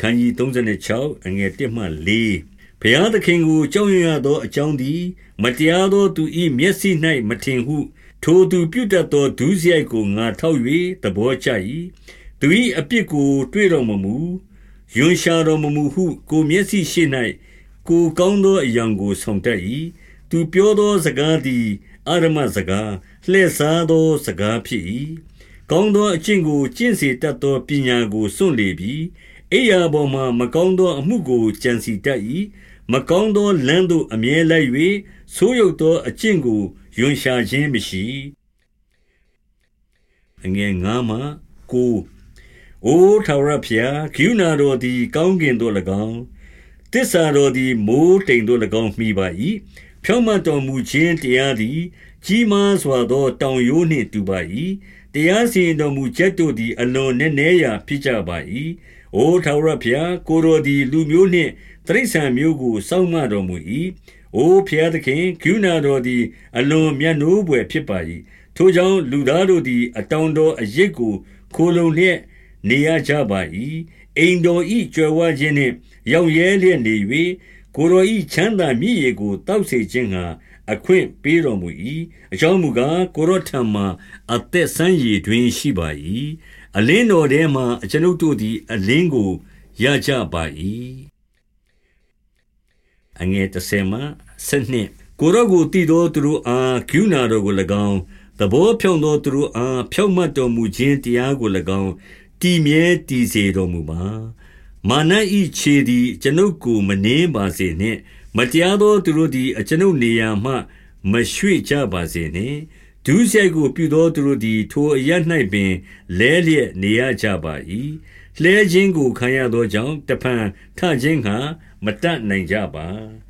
ခန်းကြီး36အငယ်1မှ4ဘုရားသခင်ကိုကြောက်ရွံ့ရသောအကြောင်းသည် မတရားသောသူ၏မျက်စိ၌မထင်ဟု ထိုသူပြုတတ်သောဒုစရိုက်ကိုငါထောက်၍သဘောကျ၏သူ၏အပြစ်ကိုတွေ့တော်မမူယွန်ရှာတော်မမူဟု ကိုမျက်စိရှိ၌ကိုကောင်းသောအရာကိုဆောင်တတ်၏သူပြောသောစကားသည်အာရမစကားလှည့်စားသောစကားဖြစ်၏ကောင်းသောအကျင့်ကိုကျင့်စေတတ်သောပညာကိုစွန့်လေပြီ အိယာပေါ်မှမကောင်းသောအမှုကိုကြံစီတတ်၏မကောင်းသောလမ်းသို့ အမြဲလိုက်၍ဆိုးရုပ်သောအကျင့်ကိုယွန်ရှာခြင်းမရှိအငယ်ငါမှကိုအိုထာဝရဖျားဂိူနာတော်သည် ကောင်းကင်သို့၎င်းတစ္ဆာတော်သည် မိုးတိမ်သို့၎င်း မှီပါ၏ဖြောင့်မတ်တော်မူခြင်းတရားသည် ကြီးမားစွာသော တောင်ရိုးနှင့်တူပါ၏တရားစီရင်တော်မူချက်တို့သည် အလွန်နက်နဲရာ ဖြစ်ကြပါ၏။ အိုထာဝရဘုရားကိုယ်တော်သည်လူမျိုးနှင့်တိရစ္ဆာန်မျိုးကိုစောင့်မတော်မူ၏။အိုဘုရားသခင်၊ကရုဏာတော်သည် အလွန်မြတ်နိုးဘွယ်ဖြစ်ပါ၏။ထိုကြောင့်လူသားတို့သည် အတောင်တော်အရိပ်ကိုခိုလှုံလျက်နေရကြပါ၏။အိမ်တော်၏ကြွယ်ဝခြင်းနှင့် ရောင့်ရဲလျက်နေ၍၊ကိုယ်တော်၏ချမ်းသာမြစ်ရေကိုသောက်စေခြင်းငှါ အခွင့်ပေးတော်မူ၏။အကြောင်းမူကား၊ကိုယ်တော်ထံမှာအသက်စမ်းရေတွင်းရှိပါ၏။အလင်းတော်ထဲမှာအကျွန်ုပ်တို့သည် အလင်းကိုရကြပါ၏။ကိုယ်တော်ကိုသိသောသူတို့အားကရုဏာတော်ကို၎င်း၊သဘောဖြောင့်သောသူတို့အားဖြောင့်မတ်တော်မူခြင်းတရားကို၎င်းတည်မြဲတည်စေတော်မူပါ။မာန၏ခြေသည်အကျွန်ုပ်ကိုမနင်းပါစေနှင့်။ မတရားသောသူတို့သည် အကျွန်ုပ်နေရာမှ မရွှေ့ကြပါစေနှင့်။ဒုစရိုက်ကို ပြုသောသူတို့သည် ထိုအရပ်၌ပင် လဲလျက်နေရကြပါ၏။လှဲခြင်းကို ခံရသောကြောင့် တဖန်ထခြင်းငှါ မတတ်နိုင်ကြပါ။